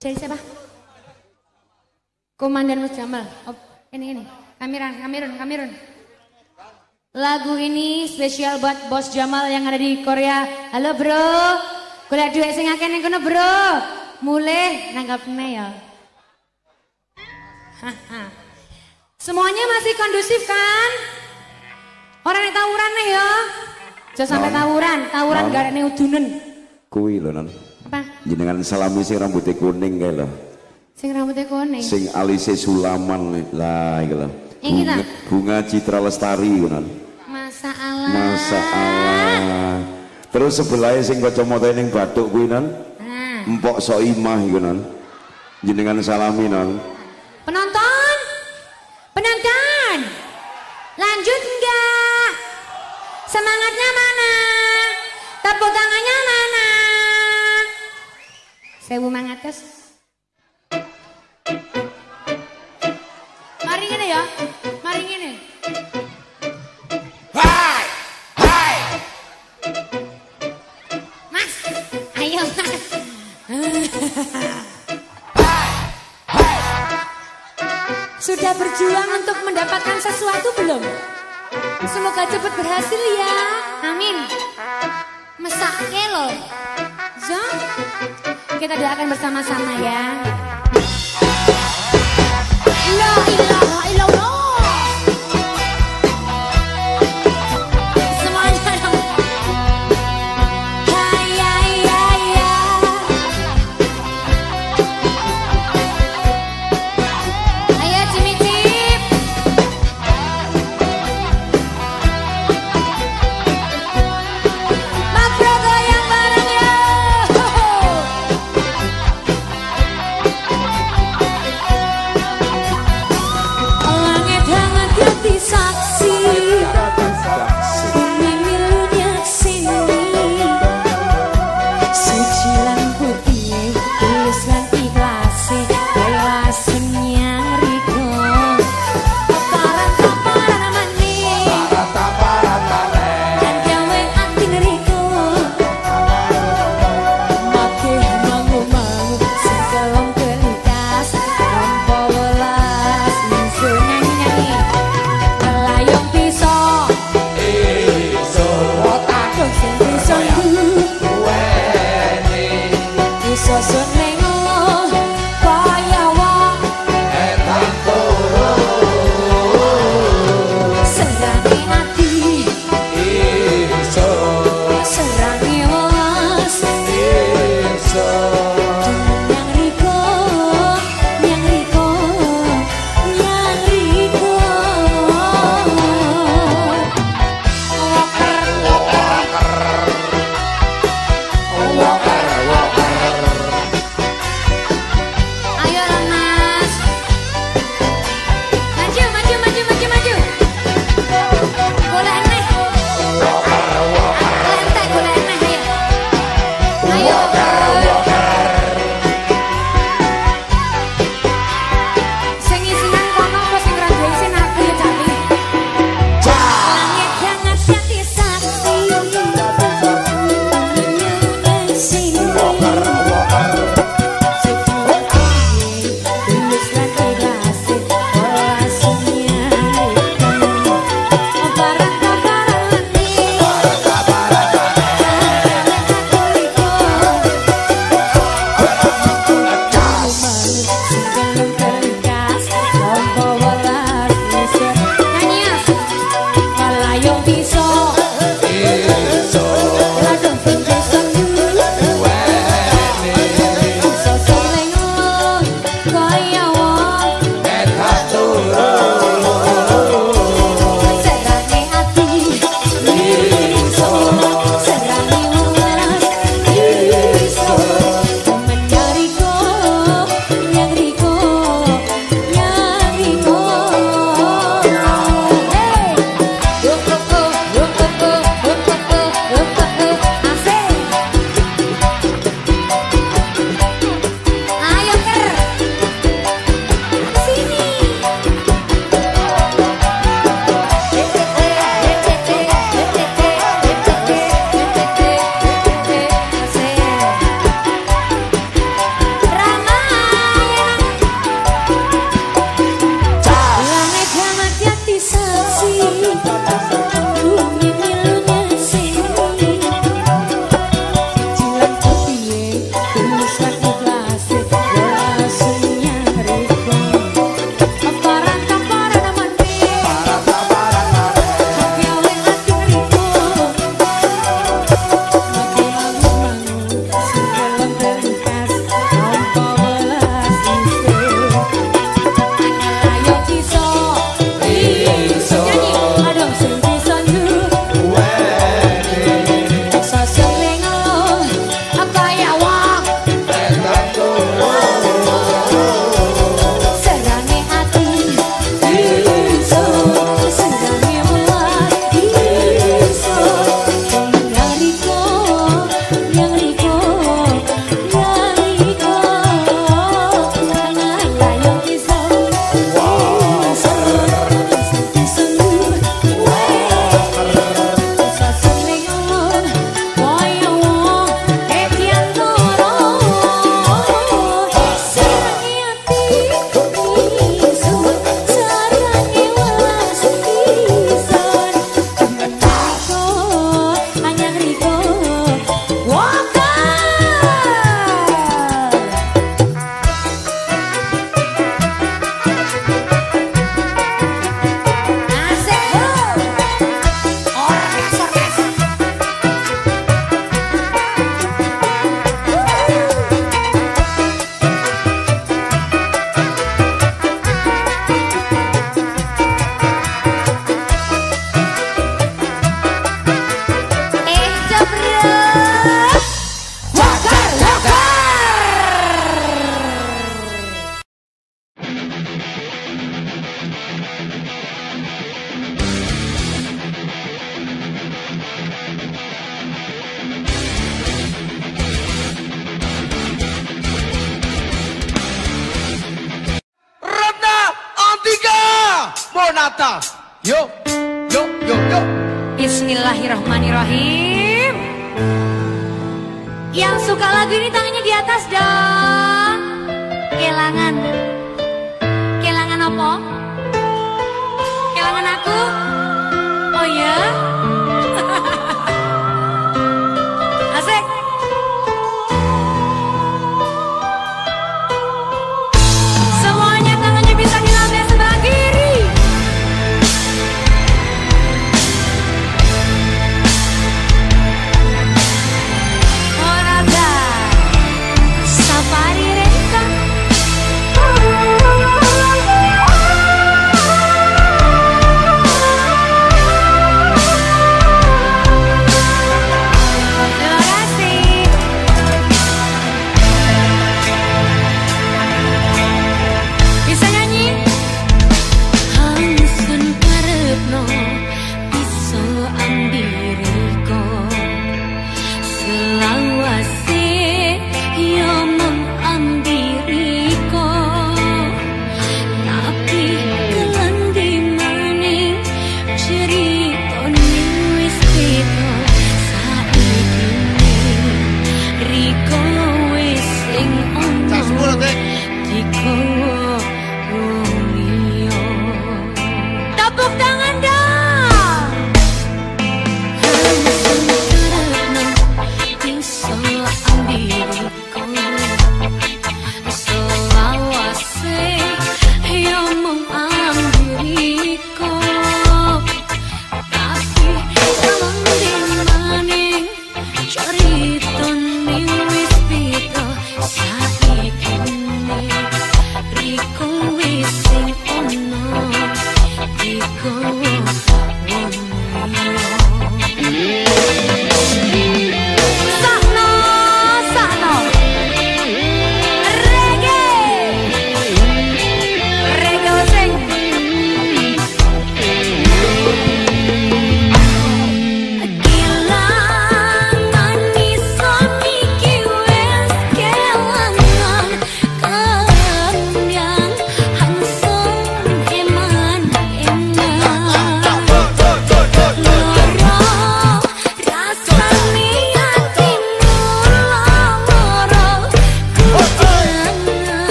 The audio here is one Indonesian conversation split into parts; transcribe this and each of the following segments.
Dari siapa? Komandan Mas Jamal. Oh, ini ini. Kamiran, Kamirun, Kamirun. Lagu ini spesial buat Bos Jamal yang ada di Korea. Halo bro, kuliah duit sing akeh ning kono bro. Mulai nanggapnya ya. Semuanya masih kondusif kan? Orang yang tawuran nih ya. Jangan sampai tawuran, tawuran gak ada udunen. Kuwi lho non. Apa? Jenengan salami sing rambutnya kuning kae lho. Sing rambutnya kuning. Sing alise Sulaman lah iki lho. Yang kita? Bunga, Citra Lestari iku non. Masa Allah. Masa Allah. Terus sebelahnya sing kacamata ning bathuk kuwi non. Nah, Empok Soimah iku non. Jenengan salami non. penonton, penonton, lanjut enggak? Semangatnya mana? Tepuk tangannya mana? Sewu mangatus. Mari ngene ya, mari ngene. Mas, ayo mas. Sudah berjuang untuk mendapatkan sesuatu belum? Semoga cepat berhasil ya. Amin. Mesake loh. Kita doakan bersama-sama ya. La ilaha illallah.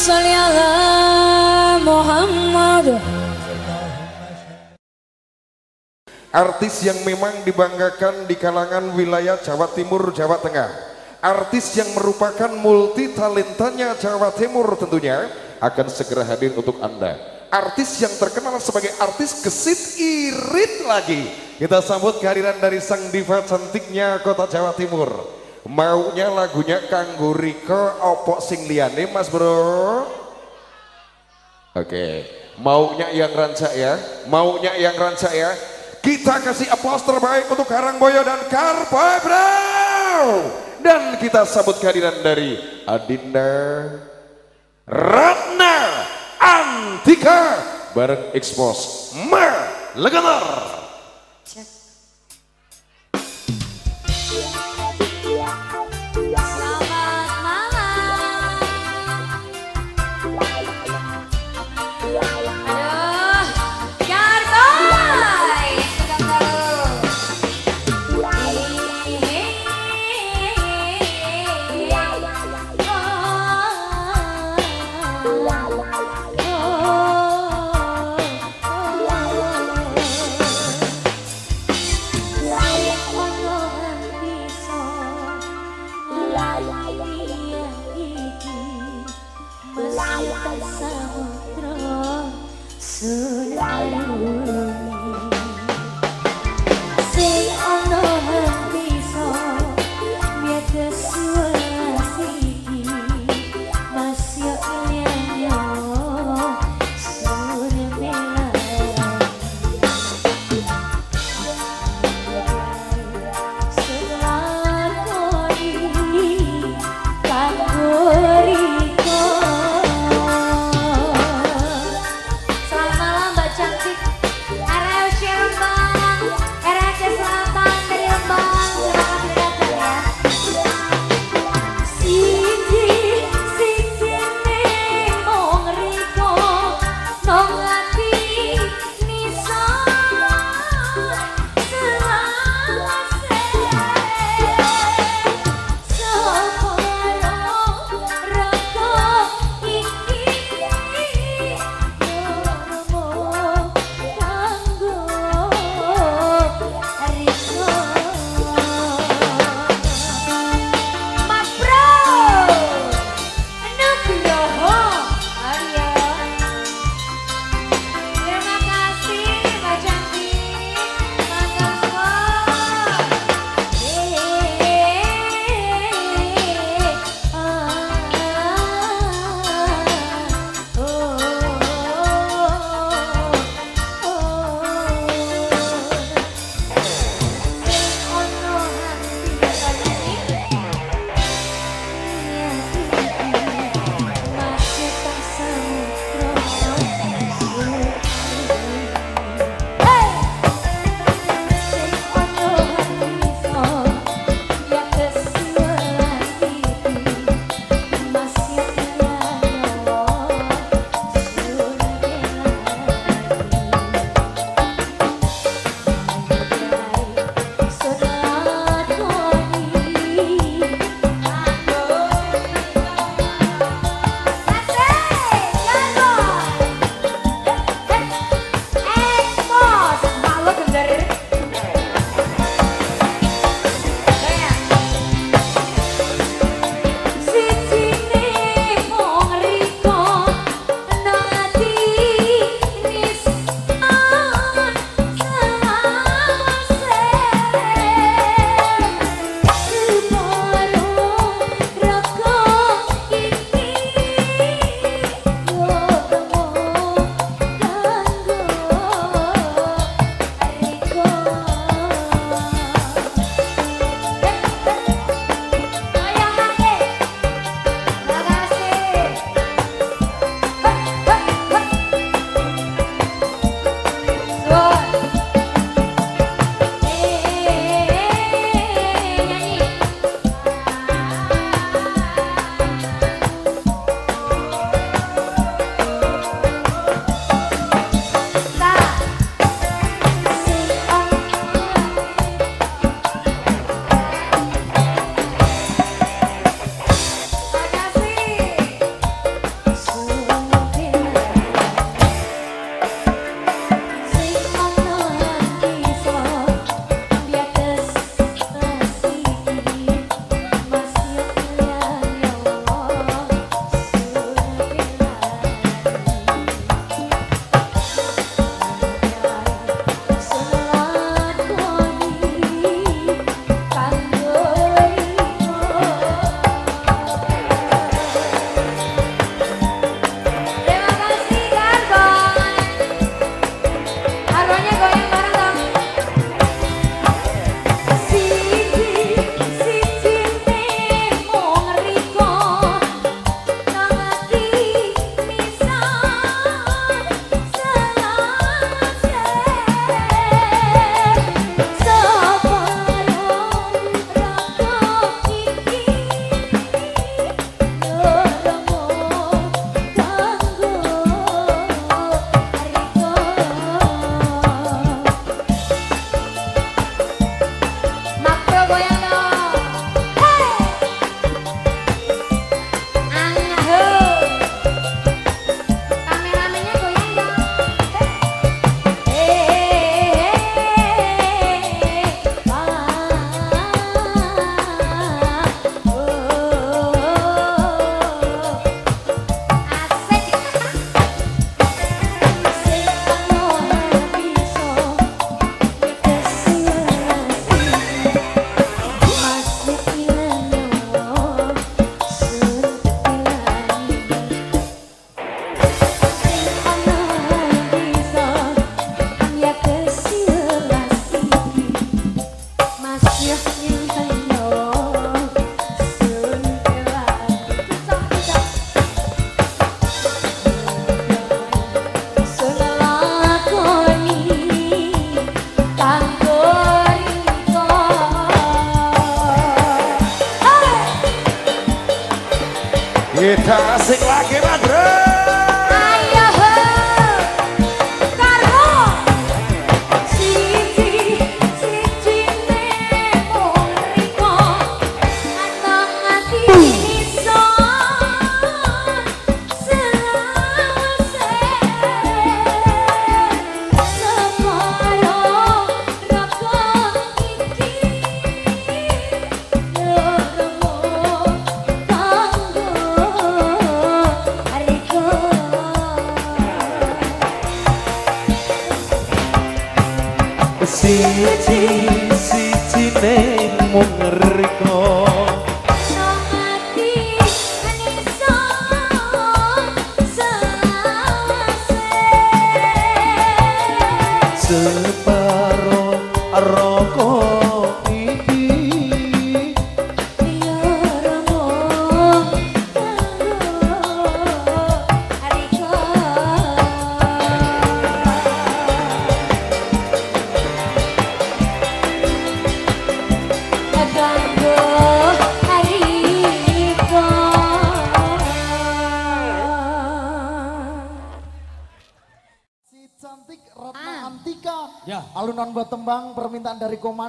salli ala Muhammad. Artis yang memang dibanggakan di kalangan wilayah Jawa Timur, Jawa Tengah. Artis yang merupakan multi talentanya Jawa Timur tentunya akan segera hadir untuk Anda. Artis yang terkenal sebagai artis gesit irit lagi. Kita sambut kehadiran dari sang diva cantiknya kota Jawa Timur. Maunya lagunya Kanggo Riko Opok Sing Liyane Mas Bro. Oke, maunya yang rancak ya, maunya yang rancak ya. Kita kasih aplaus terbaik untuk Karangboyo dan Karboy Bro. Dan kita sambut kehadiran dari Adinda Ratna Antika bareng Expos Mer Leganar.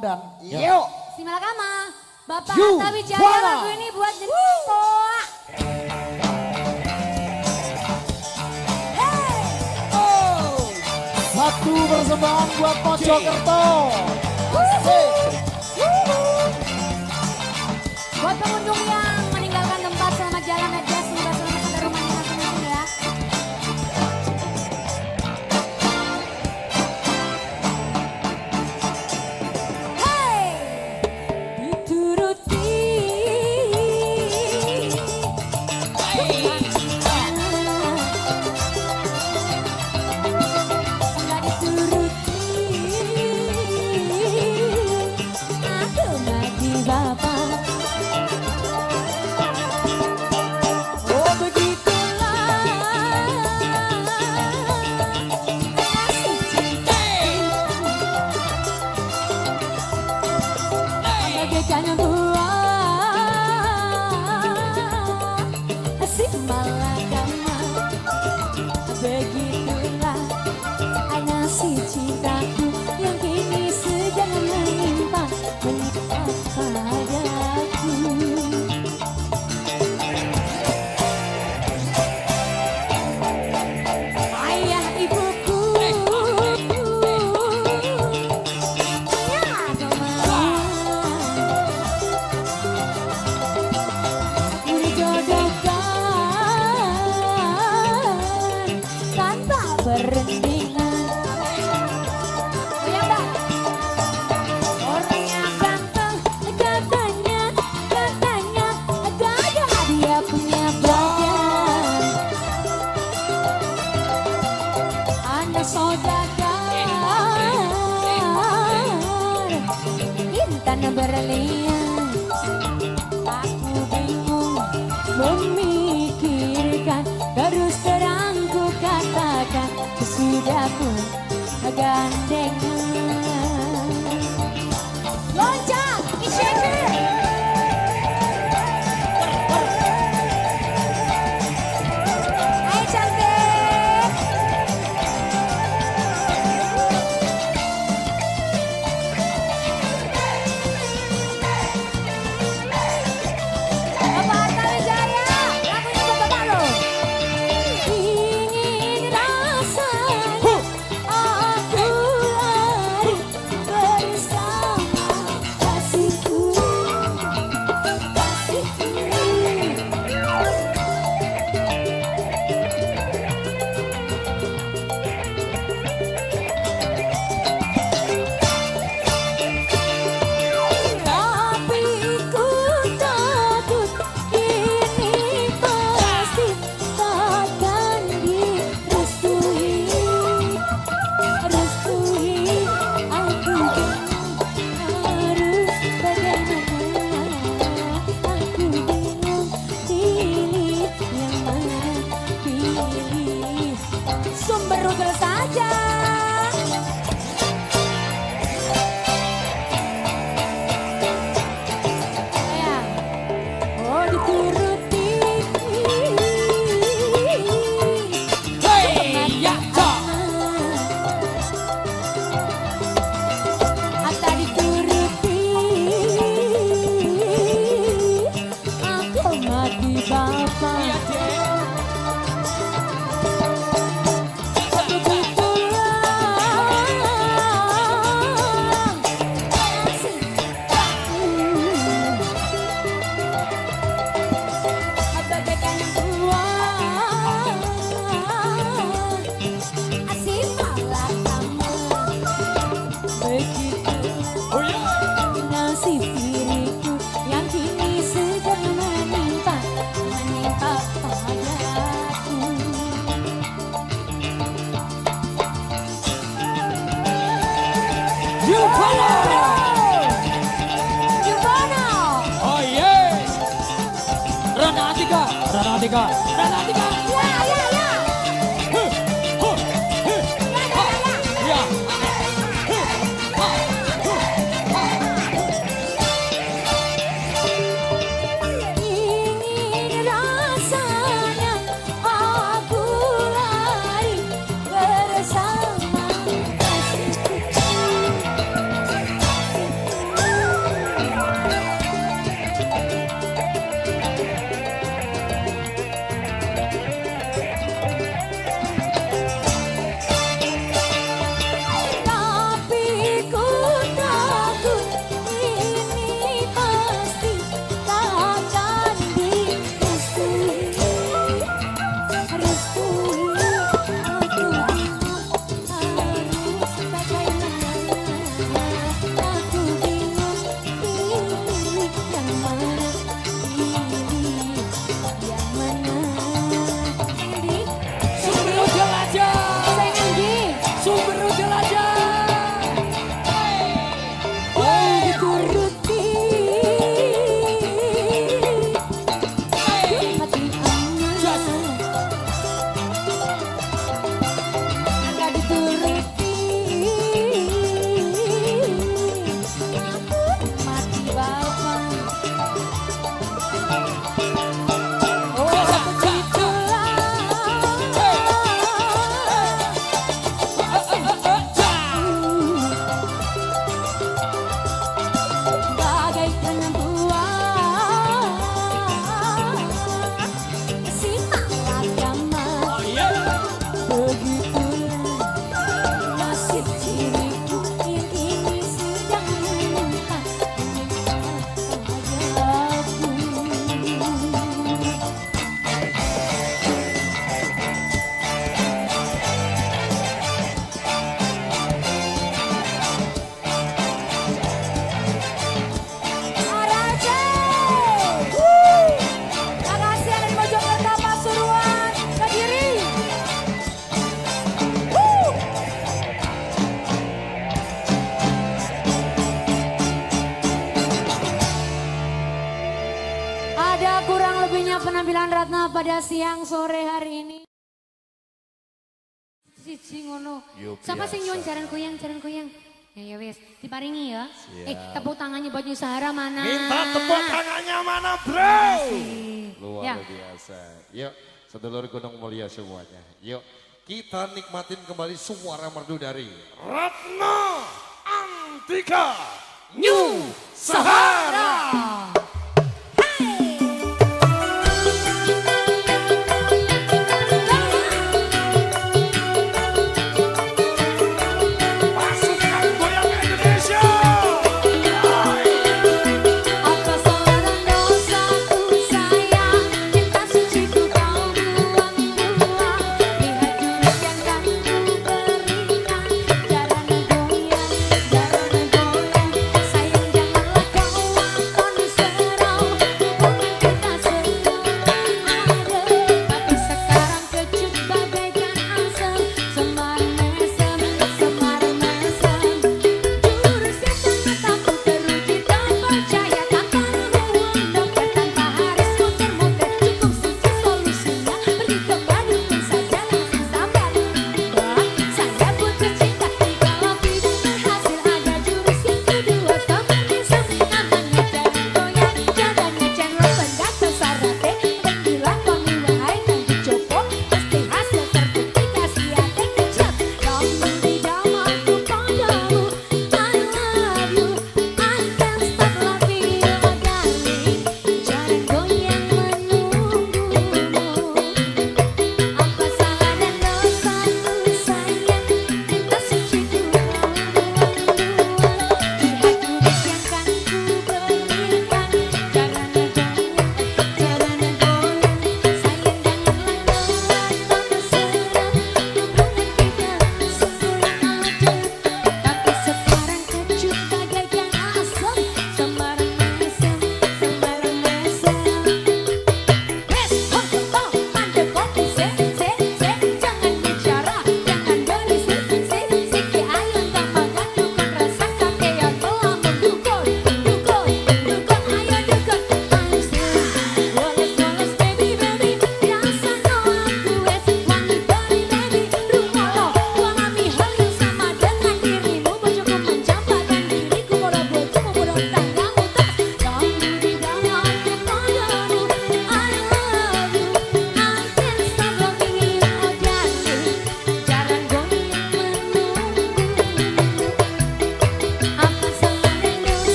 Komandan. Ya. Diga! Sahara mana? Minta tepuk tangannya mana bro? Luar ya. biasa. Yuk sedulur Gunung Mulia semuanya. Yuk kita nikmatin kembali suara merdu dari Ratna Antika New Sahara. Sahara.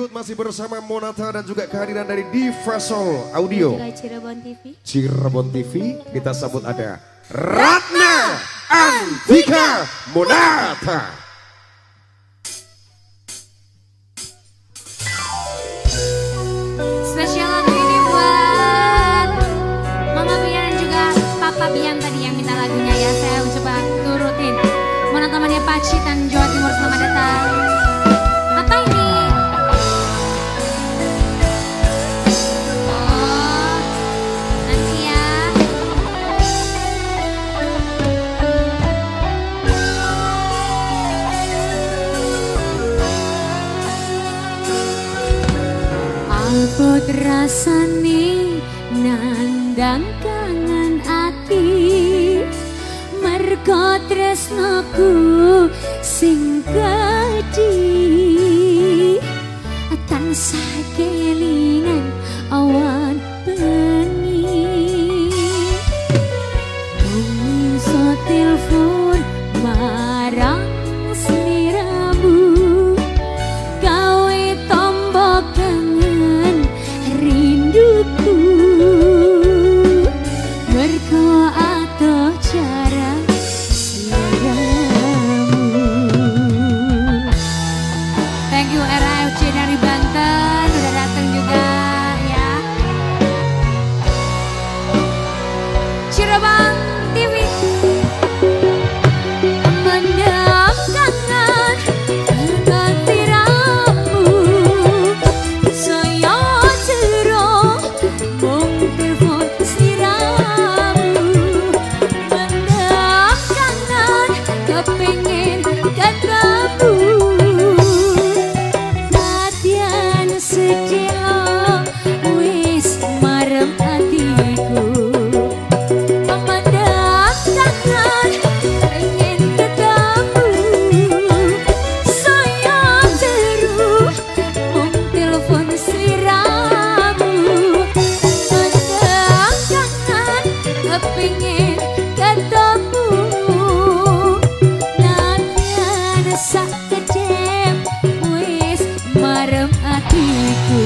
Berikut masih bersama Monata dan juga kehadiran dari Divasol Audio. Cirebon TV. Cirebon TV kita sambut ada Ratna Antika Monata. hatiku